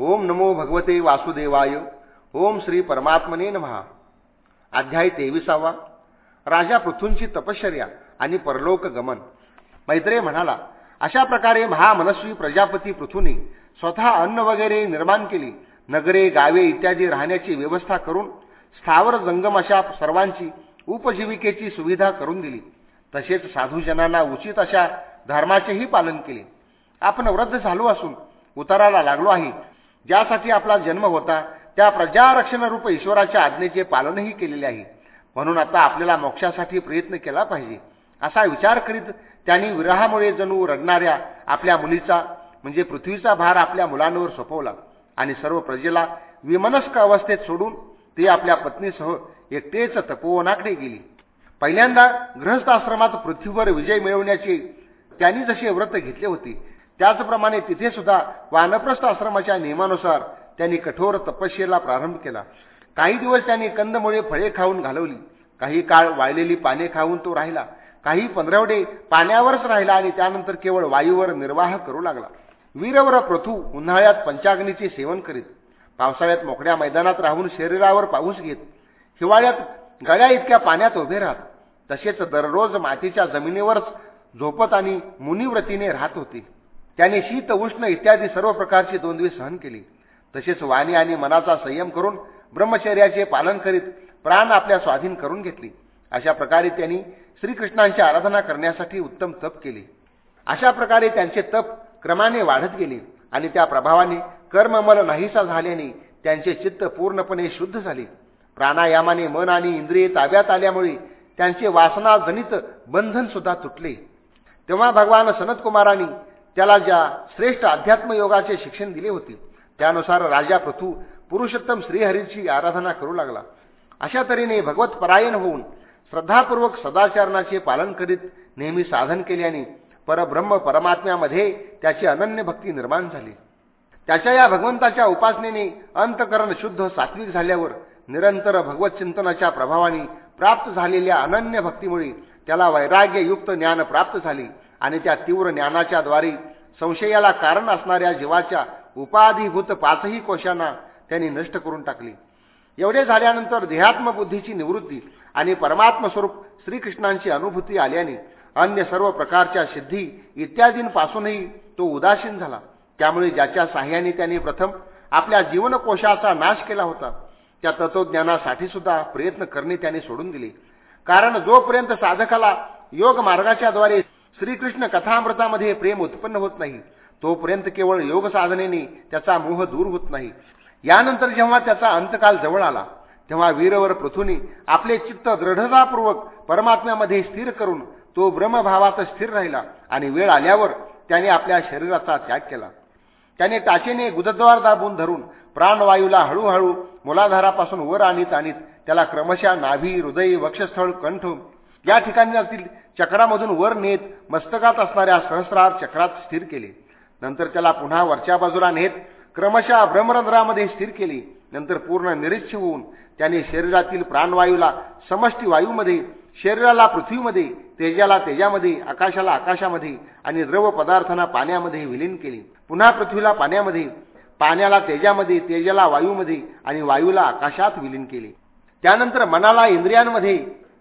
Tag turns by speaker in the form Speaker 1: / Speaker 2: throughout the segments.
Speaker 1: ओम नमो भगवते वासुदेवाय. ओम श्री परमात्मने नमहा. अध्याय तेविसावा. राजा पृथूंची तपश्चर्या आणि परलोक गमन. मैत्रेय म्हणाला अशा प्रकारे महामनस्वी प्रजापती पृथूने स्वतः अन्न वगैरे निर्माण केली नगरे गावे इत्यादी राहण्याची व्यवस्था करून स्थावर जंगम अशा सर्वांची उपजीविकेची सुविधा करून दिली. तसेच साधूजनांना उचित अशा धर्माचेही पालन केले. आपण वृद्ध झालो असून उताराला लागलो आहे. ज्यासाठी आपला जन्म होता त्या प्रजारक्षणरूप ईश्वराच्या आज्ञेचे पालनही केलेले आहे. म्हणून आता आपल्याला मोक्षासाठी प्रयत्न केला पाहिजे. असा विचार करीत त्यांनी विरहामुळे जणू रडणाऱ्या आपल्या मुलीचा म्हणजे पृथ्वीचा भार आपल्या मुलांवर सोपवला आणि सर्व प्रजेला विमनस्क अवस्थेत सोडून ते आपल्या पत्नीसह एकटेच तपोवनाकडे गेली. पहिल्यांदा ग्रहस्थाश्रमात पृथ्वीवर विजय मिळवण्याचे त्यांनी जसे व्रत घेतले होते त्याचप्रमाणे तिथे सुद्धा वानप्रस्थ आश्रमाच्या नियमानुसार त्यांनी कठोर तपस्येला प्रारंभ केला. काही दिवस त्यांनी कंदमुळे फळे खाऊन घालवली. काही काळ वाळलेली पाने खाऊन तो राहिला. काही पंधरावडे पाण्यावरच राहिला आणि त्यानंतर केवळ वायूवर निर्वाह करू लागला. वीरवर प्रथू उन्हाळ्यात पंचाग्नीचे सेवन करीत पावसाळ्यात मोकळ्या मैदानात राहून शरीरावर पाऊस घेत हिवाळ्यात गळ्या इतक्या पाण्यात उभे राहत तसेच दररोज मातीच्या जमिनीवरच झोपत आणि मुनिव्रतीने राहत होते. त्याने शीत उष्ण इत्यादी सर्व प्रकारची दोन सहन केली. तसेच वाणी आणि मनाचा संयम करून ब्रह्मचर्याचे पालन करीत प्राण आपल्या स्वाधीन करून घेतले. अशा प्रकारे त्यांनी श्रीकृष्णांची आराधना करण्यासाठी उत्तम तप केले. अशा प्रकारे त्यांचे तप क्रमाने वाढत गेले आणि त्या प्रभावाने कर्ममल नाहीसा झाल्याने त्यांचे चित्त पूर्णपणे शुद्ध झाले. प्राणायामाने मन आणि इंद्रिये ताब्यात आल्यामुळे त्यांचे वासनाजनित बंधन सुद्धा तुटले. तेव्हा भगवान सनतकुमारांनी त्याला ज्या श्रेष्ठ अध्यात्मयोगाचे शिक्षण दिले होते त्यानुसार राजा पृथू पुरुषोत्तम श्रीहरीची आराधना करू लागला. अशा तऱ्हेने भगवत परायण होऊन श्रद्धापूर्वक सदाचरणाचे पालन करीत नेहमी साधन केल्याने परब्रह्म परमात्म्यामध्ये त्याची अनन्य भक्ती निर्माण झाली. त्याच्या या भगवंताच्या उपासनेने अंतकरण शुद्ध सात्विक झाल्यावर निरंतर भगवत चिंतनाच्या प्रभावाने प्राप्त झालेल्या अनन्य भक्तीमुळे त्याला वैराग्ययुक्त ज्ञान प्राप्त झाले. आणि त्या तीव्र ज्ञानाच्या द्वारे संशयाला कारण असणाऱ्या जीवाच्या उपाधिभूत पाचही कोशांना त्यांनी नष्ट करून टाकली. एवढे झाल्यानंतर देहात्म बुद्धीची निवृत्ती आणि परमात्मस्वरूप श्रीकृष्णांची अनुभूती आल्याने अन्य सर्व प्रकारच्या सिद्धी इत्यादींपासूनही तो उदासीन झाला. त्यामुळे ज्याच्या साह्याने त्यांनी प्रथम आपल्या जीवनकोशाचा नाश केला होता त्या तत्वज्ञानासाठी सुद्धा प्रयत्न करणे त्यांनी सोडून दिले. कारण जोपर्यंत साधकाला योग मार्गाच्याद्वारे श्रीकृष्ण कथामृतामध्ये प्रेम उत्पन्न होत नाही. तोपर्यंत केवळ योग साधनेने त्याचा मोह दूर होत नाही. यानंतर जेव्हा त्याचा अंतकाल जवळ आला तेव्हा वीरवर पृथ्वीने आपले चित्त दृढतापूर्वक परमात्म्यामध्ये स्थिर करून तो ब्रह्मभावात स्थिर राहिला आणि वेळ आल्यावर त्याने आपल्या शरीराचा त्याग केला. त्याने टाचेने गुदद्वार दाबून धरून प्राणवायूला हळूहळू मुलाधारापासून वर आणीत आणीत त्याला क्रमशः नाभी हृदय वक्षस्थळ कंठ या ठिकाणी चक्रामधून वर नेत मस्तकात असणाऱ्या सहस्रार चक्रात स्थिर केले. नंतर त्याला पुन्हा वरच्या बाजूला नेत क्रमशः भ्रमरंध्रामध्ये स्थिर केले. नंतर पूर्ण निरीच्छ होऊन त्याने शरीरातील प्राणवायूला समष्टी वायूमध्ये शरीराला पृथ्वीमध्ये तेजाला तेजामध्ये आकाशाला आकाशामध्ये आणि द्रव पदार्थांना पाण्यामध्ये विलीन केले. पुन्हा पृथ्वीला पाण्यामध्ये पाण्याला तेजामध्ये तेजाला वायूमध्ये आणि वायूला आकाशात विलीन केले. त्यानंतर मनाला इंद्रियांमध्ये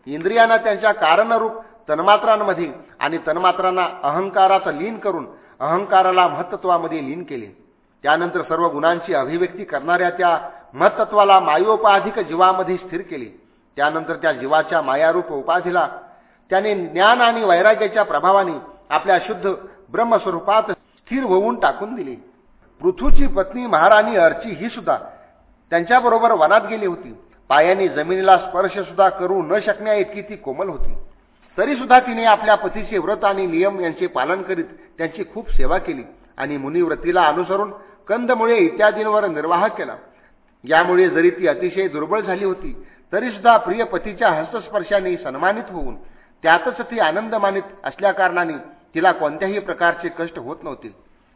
Speaker 1: इंद्रियांना त्यांच्या कारणरूप तन्मात्रांमध्ये आणि तन्मात्रांना अहंकारात लीन करून अहंकाराला महत्त्वामध्ये लीन केले. त्यानंतर सर्व गुणांची अभिव्यक्ती करणाऱ्या त्या महत्त्वाला मायोपाधिक जीवामध्ये स्थिर केले. त्यानंतर त्या जीवाच्या मायारूप उपाधीला त्याने ज्ञान आणि वैराग्याच्या प्रभावाने आपल्या शुद्ध ब्रह्मस्वरूपात स्थिर होऊन टाकून दिले. पृथ्वीची पत्नी महाराणी अर्ची ही सुद्धा त्यांच्याबरोबर वनात गेली होती. पायाने जमिनीला स्पर्श सुद्धा करू न शकण्या इतकी ती कोमल होती. तरी सुद्धा तिने आपल्या पतीचे व्रत आणि नियम यांचे पालन करीत त्यांची खूप सेवा केली आणि मुनिव्रतीला अनुसरून कंदमुळे इत्यादींवर निर्वाह केला. यामुळे जरी ती अतिशय दुर्बळ झाली होती तरी सुद्धा प्रिय पतीच्या हस्तस्पर्शाने सन्मानित होऊन त्यातच ती आनंद मानित असल्याकारणाने तिला कोणत्याही प्रकारचे कष्ट होत नव्हते.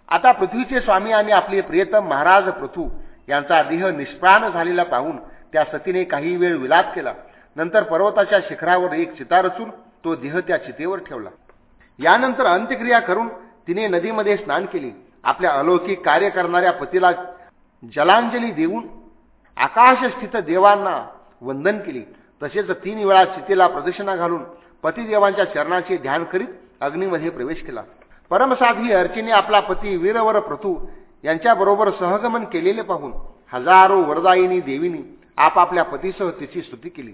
Speaker 1: आता पृथ्वीचे स्वामी आणि आपले प्रियतम महाराज पृथू यांचा देह निष्प्राण झालेला पाहून त्या सतीने काही वेळ विलाप केला. नंतर पर्वताच्या शिखरावर एक चिता रचून तो देह त्या चितेवर ठेवला. यानंतर अंत्यक्रिया करून तिने नदीमध्ये स्नान केले. आपल्या अलौकिक कार्य करणाऱ्या पतीला जलांजली देऊन आकाशस्थित देवांना वंदन केले. तसेच तीन वेळा सीतेला प्रदक्षिणा घालून पतिदेवांच्या चरणाचे ध्यान करीत अग्नीमध्ये प्रवेश केला. परमसाधी अर्चीने आपला पती वीरवर प्रथू यांच्याबरोबर सहगमन केलेले पाहून हजारो वरदायिनी देवीनी आपापल्या पतीसह तिची स्तुती केली.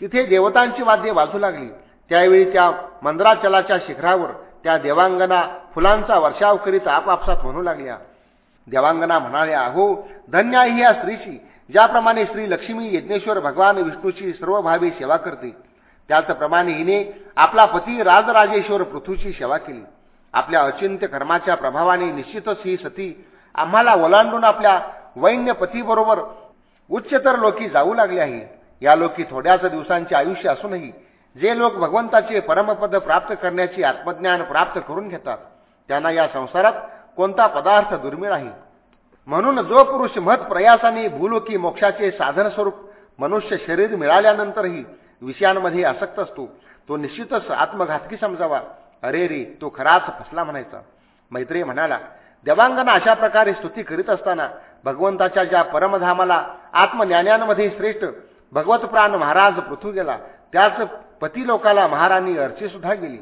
Speaker 1: तिथे देवतांची वाद्ये वाजू लागली. त्यावेळी त्या मंदराचलाच्या शिखरावर त्या देवांगना फुलांचा वर्षाव करीत आपापसात म्हणू लागल्या. देवांगना म्हणाल्या अहो धन्य आहे या स्त्रीची ज्याप्रमाणे श्री लक्ष्मी यज्ञेश्वर भगवान विष्णूची सर्वभावी सेवा करते. त्याचप्रमाणे हिने आपला पती राजराजेश्वर पृथ्वीची सेवा केली. आपल्या अचिंत्य कर्माच्या प्रभावाने निश्चितच ही सती आम्हाला ओलांडून आपल्या वैन्य पतीबरोबर उच्चतर लोकी जाऊ लागले आहे. या लोकी थोड्याच दिवसांचे आयुष्य असूनही जे लोक भगवंताचे परमपद प्राप्त करण्याचे आत्मज्ञान प्राप्त करून घेतात त्यांना या संसारात कोणता पदार्थ दुर्मिळ आहे? म्हणून जो पुरुष मत प्रयासाने भूलोकी मोक्षाचे साधन स्वरूप मनुष्य शरीर मिळाल्यानंतरही विषयांमध्ये आसक्त असतो तो निश्चितच आत्मघातकी समजावा. अरे रे तो खराच फसला म्हणायचा. मैत्रेय म्हणाला देवांगना अशा प्रकारे स्तुती करीत असताना भगवंताच्या ज्या परमधामाला आत्मज्ञानांमध्ये श्रेष्ठ भगवत प्राण महाराज पृथू गेला त्याच पती लोकाला महाराणी अर्ची सुद्धा गेली.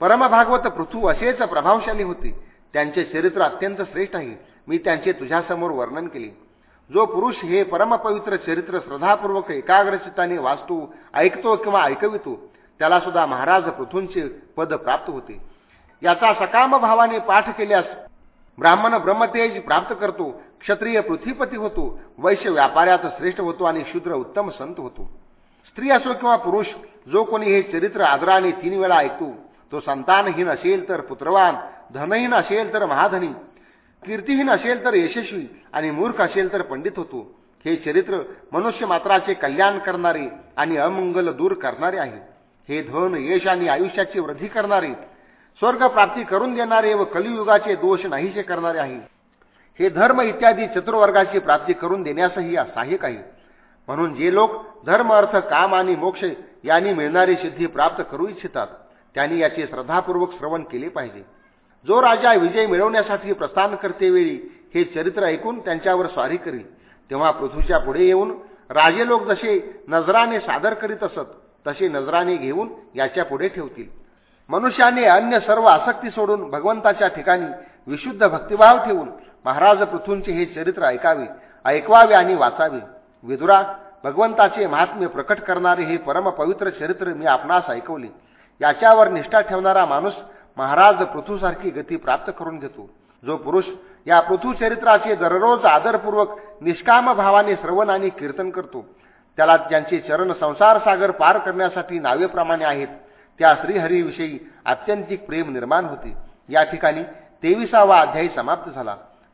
Speaker 1: परमभागवत पृथू असेच प्रभावशाली होते. त्यांचे चरित्र अत्यंत श्रेष्ठ आहे. मी त्यांचे तुझ्यासमोर वर्णन केले. जो पुरुष हे परमपवित्र चरित्र श्रद्धापूर्वक एकाग्रचिताने वाचतो ऐकतो किंवा ऐकवितो त्याला सुद्धा महाराज पृथूंचे पद प्राप्त होते. याचा सकाम भावाने पाठ केल्यास ब्राह्मण ब्रह्मतेज प्राप्त करतो क्षत्रिय पृथ्वीपती होतो वैश्य व्यापाऱ्यात श्रेष्ठ होतो आणि शूद्र उत्तम संत होतो. स्त्री असो किंवा पुरुष जो कोणी हे चरित्र आदराने तीन वेळा ऐकतो तो संतानहीन असेल तर पुत्रवान धनहीन असेल तर महाधनी कीर्तीहीन असेल तर यशस्वी आणि मूर्ख असेल तर पंडित होतो. हे चरित्र मनुष्य मात्राचे कल्याण करणारे आणि अमंगल दूर करणारे आहे. हे धन यश आणि आयुष्याची वृद्धी करणारे स्वर्ग प्राप्ती करून देणारे व कलियुगाचे दोष नाहीसे करणारे आहे. हे धर्म इत्यादी चतुर्वर्गाची प्राप्ती करून देण्यासही सहाय्यक आहे म्हणून जे लोक धर्म अर्थ काम आणि मोक्ष यांनी मिळणारी सिद्धी प्राप्त करू इच्छितात त्यांनी याचे श्रद्धापूर्वक श्रवण केले पाहिजे. जो राजा विजय मिळवण्यासाठी प्रस्थान करतेवेळी हे चरित्र ऐकून त्यांच्यावर स्वारी करील. तेव्हा पृथ्वीच्या पुढे येऊन राजे लोक जसे नजराने सादर करीत असत तसे नजराने घेऊन याच्यापुढे ठेवतील. मनुष्याने अन्य सर्व आसक्ती सोडून भगवंताच्या ठिकाणी विशुद्ध भक्तिभाव ठेवून महाराज पृथूंचे हे चरित्र ऐकावे ऐकवावे आणि वाचावे. विदुरा भगवंताचे महात्म्य प्रकट करणारे हे परमपवित्र चरित्र मी आपणास ऐकवले. याच्यावर निष्ठा ठेवणारा माणूस महाराज पृथूसारखी गती प्राप्त करून घेतो. जो पुरुष या पृथ्वीचरित्राचे दररोज आदरपूर्वक निष्काम भावाने श्रवण आणि कीर्तन करतो. त्याला ज्यांचे चरण संसार सागर पार करण्यासाठी नावेप्रमाणे आहेत त्या श्रीहरीविषयी आत्यंतिक प्रेम निर्माण होते. या ठिकाणी तेविसावा अध्यायी समाप्त झाला.